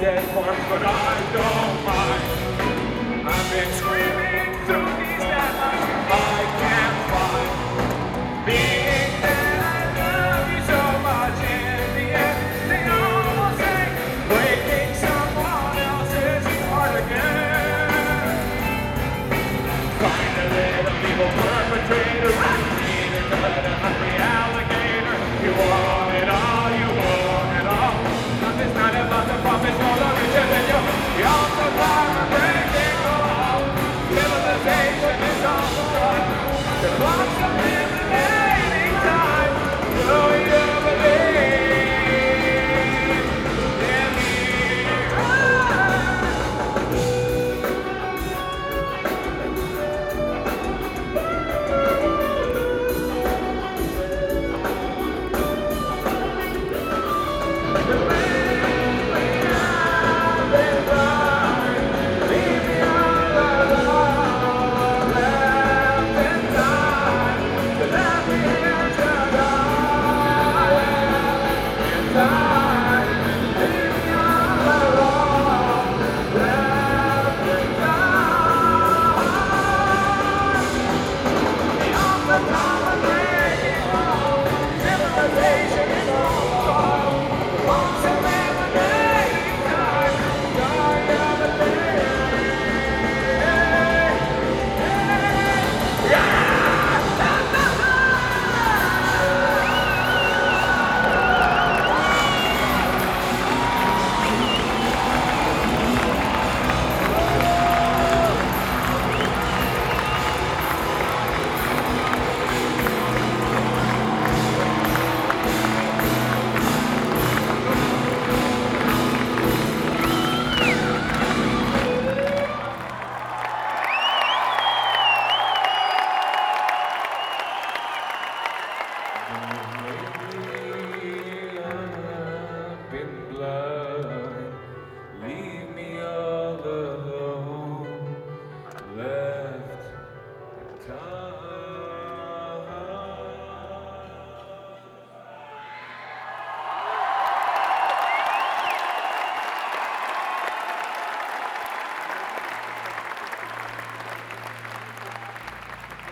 dead parks, but I don't mind. I've been screaming through these dead lines. I can't find being The clock's a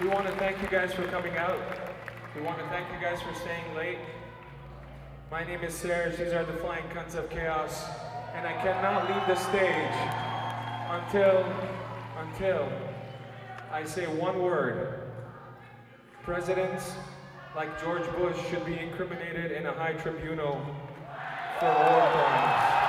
We want to thank you guys for coming out. We want to thank you guys for staying late. My name is Serj. These are the Flying Cunts of Chaos. And I cannot leave the stage until, until I say one word. Presidents like George Bush should be incriminated in a high tribunal for war crimes.